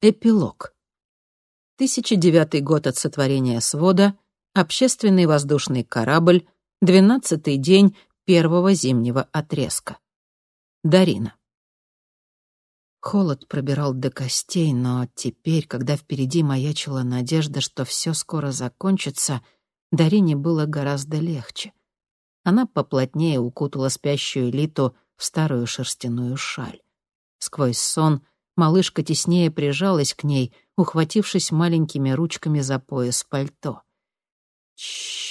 Эпилог. 1009 год от сотворения свода, общественный воздушный корабль, двенадцатый день первого зимнего отрезка. Дарина. Холод пробирал до костей, но теперь, когда впереди маячила надежда, что все скоро закончится, Дарине было гораздо легче. Она поплотнее укутала спящую Литу в старую шерстяную шаль. Сквозь сон малышка теснее прижалась к ней, ухватившись маленькими ручками за пояс пальто. «Чш-ш-ш»,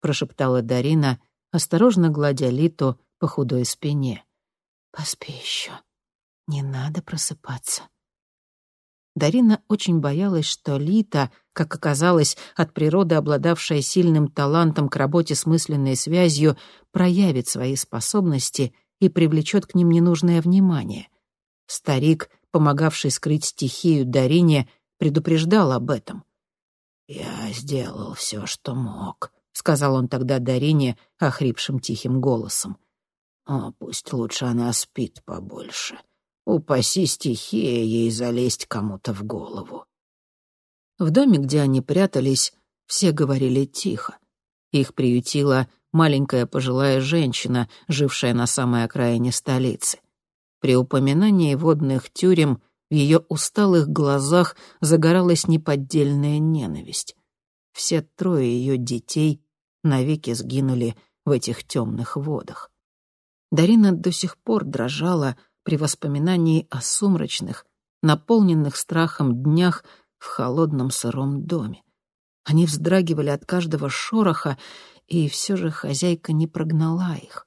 прошептала Дарина, осторожно гладя Литу по худой спине. «Поспи еще. Не надо просыпаться». Дарина очень боялась, что Лита, как оказалось, от природы обладавшая сильным талантом к работе с мысленной связью, проявит свои способности и привлечет к ним ненужное внимание. Старик, помогавший скрыть стихию Дарине, предупреждал об этом. «Я сделал все, что мог», — сказал он тогда Дарине охрипшим тихим голосом. «О, пусть лучше она спит побольше. Упаси стихия ей залезть кому-то в голову». В доме, где они прятались, все говорили тихо. Их приютила маленькая пожилая женщина, жившая на самой окраине столицы. При упоминании водных тюрем в ее усталых глазах загоралась неподдельная ненависть. Все трое ее детей навеки сгинули в этих темных водах. Дарина до сих пор дрожала при воспоминании о сумрачных, наполненных страхом днях в холодном сыром доме. Они вздрагивали от каждого шороха, и все же хозяйка не прогнала их.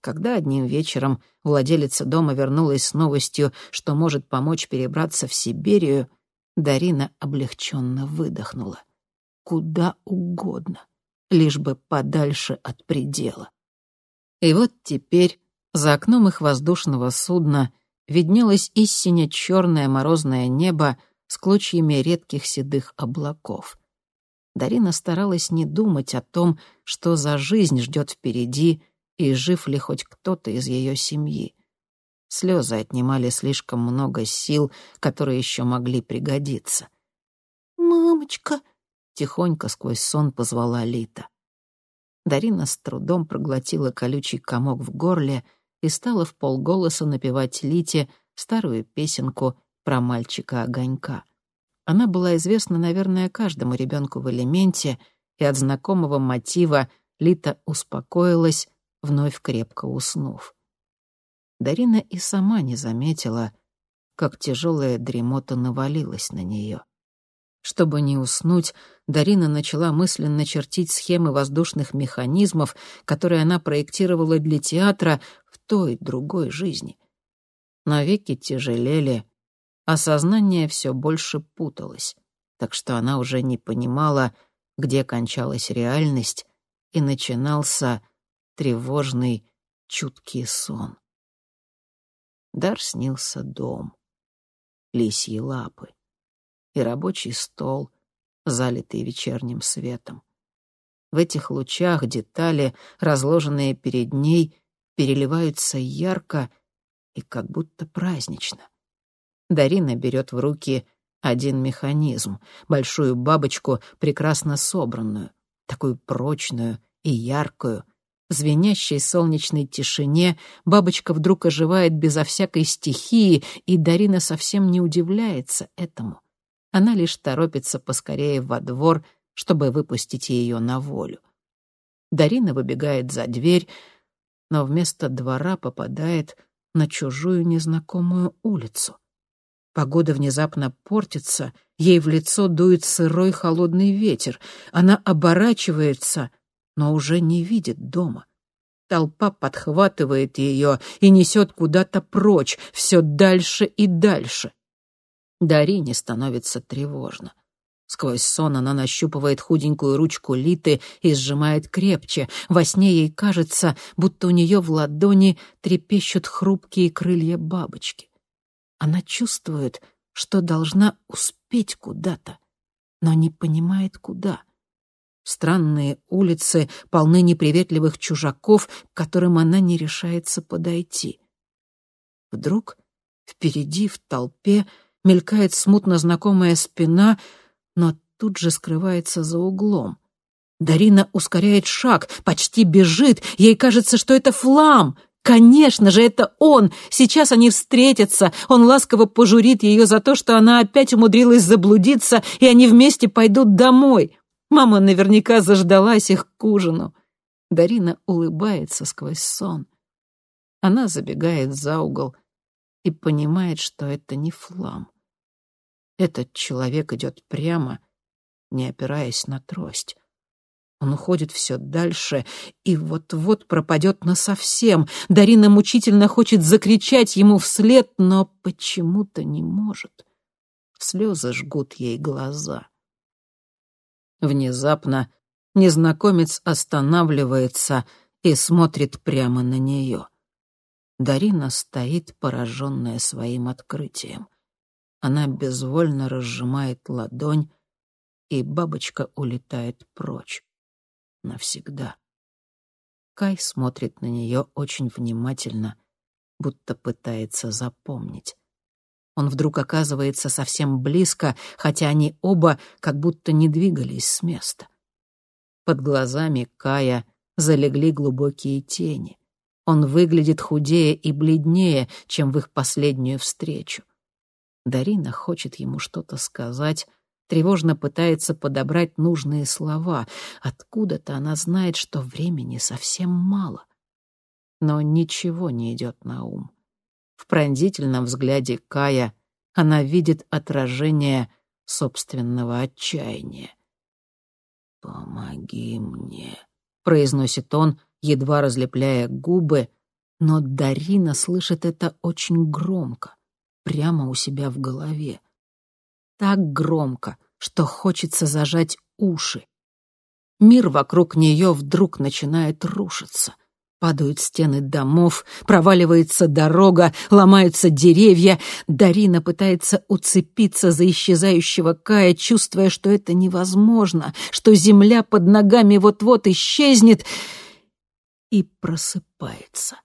Когда одним вечером владелица дома вернулась с новостью, что может помочь перебраться в Сибирию, Дарина облегченно выдохнула. Куда угодно, лишь бы подальше от предела. И вот теперь за окном их воздушного судна виднелось истинно черное морозное небо с клочьями редких седых облаков. Дарина старалась не думать о том, что за жизнь ждет впереди и жив ли хоть кто-то из ее семьи. Слезы отнимали слишком много сил, которые еще могли пригодиться. «Мамочка!» — тихонько сквозь сон позвала Лита. Дарина с трудом проглотила колючий комок в горле и стала в полголоса напевать Лите старую песенку про мальчика-огонька. Она была известна, наверное, каждому ребенку в элементе, и от знакомого мотива Лита успокоилась, вновь крепко уснув. Дарина и сама не заметила, как тяжелая дремота навалилась на нее. Чтобы не уснуть, Дарина начала мысленно чертить схемы воздушных механизмов, которые она проектировала для театра в той другой жизни. Но веки тяжелели, а сознание все больше путалось, так что она уже не понимала, где кончалась реальность и начинался тревожный, чуткий сон. Дар снился дом, лисьи лапы и рабочий стол, залитый вечерним светом. В этих лучах детали, разложенные перед ней, переливаются ярко и как будто празднично. Дарина берет в руки один механизм, большую бабочку, прекрасно собранную, такую прочную и яркую. В звенящей солнечной тишине бабочка вдруг оживает безо всякой стихии, и Дарина совсем не удивляется этому. Она лишь торопится поскорее во двор, чтобы выпустить ее на волю. Дарина выбегает за дверь, но вместо двора попадает на чужую незнакомую улицу. Погода внезапно портится, ей в лицо дует сырой холодный ветер. Она оборачивается, но уже не видит дома. Толпа подхватывает ее и несет куда-то прочь, все дальше и дальше. Дарине становится тревожно. Сквозь сон она нащупывает худенькую ручку Литы и сжимает крепче. Во сне ей кажется, будто у нее в ладони трепещут хрупкие крылья бабочки. Она чувствует, что должна успеть куда-то, но не понимает, куда. Странные улицы полны неприветливых чужаков, к которым она не решается подойти. Вдруг впереди в толпе мелькает смутно знакомая спина, но тут же скрывается за углом. Дарина ускоряет шаг, почти бежит. Ей кажется, что это Флам. Конечно же, это он. Сейчас они встретятся. Он ласково пожурит ее за то, что она опять умудрилась заблудиться, и они вместе пойдут домой. Мама наверняка заждалась их к ужину. Дарина улыбается сквозь сон. Она забегает за угол и понимает, что это не Флам. Этот человек идет прямо, не опираясь на трость. Он уходит все дальше и вот-вот пропадет насовсем. Дарина мучительно хочет закричать ему вслед, но почему-то не может. Слезы жгут ей глаза. Внезапно незнакомец останавливается и смотрит прямо на нее. Дарина стоит, пораженная своим открытием. Она безвольно разжимает ладонь, и бабочка улетает прочь навсегда. Кай смотрит на нее очень внимательно, будто пытается запомнить. Он вдруг оказывается совсем близко, хотя они оба как будто не двигались с места. Под глазами Кая залегли глубокие тени. Он выглядит худее и бледнее, чем в их последнюю встречу. Дарина хочет ему что-то сказать, тревожно пытается подобрать нужные слова. Откуда-то она знает, что времени совсем мало. Но ничего не идет на ум. В пронзительном взгляде Кая она видит отражение собственного отчаяния. «Помоги мне», — произносит он, едва разлепляя губы, но Дарина слышит это очень громко, прямо у себя в голове так громко, что хочется зажать уши. Мир вокруг нее вдруг начинает рушиться. Падают стены домов, проваливается дорога, ломаются деревья. Дарина пытается уцепиться за исчезающего Кая, чувствуя, что это невозможно, что земля под ногами вот-вот исчезнет, и просыпается.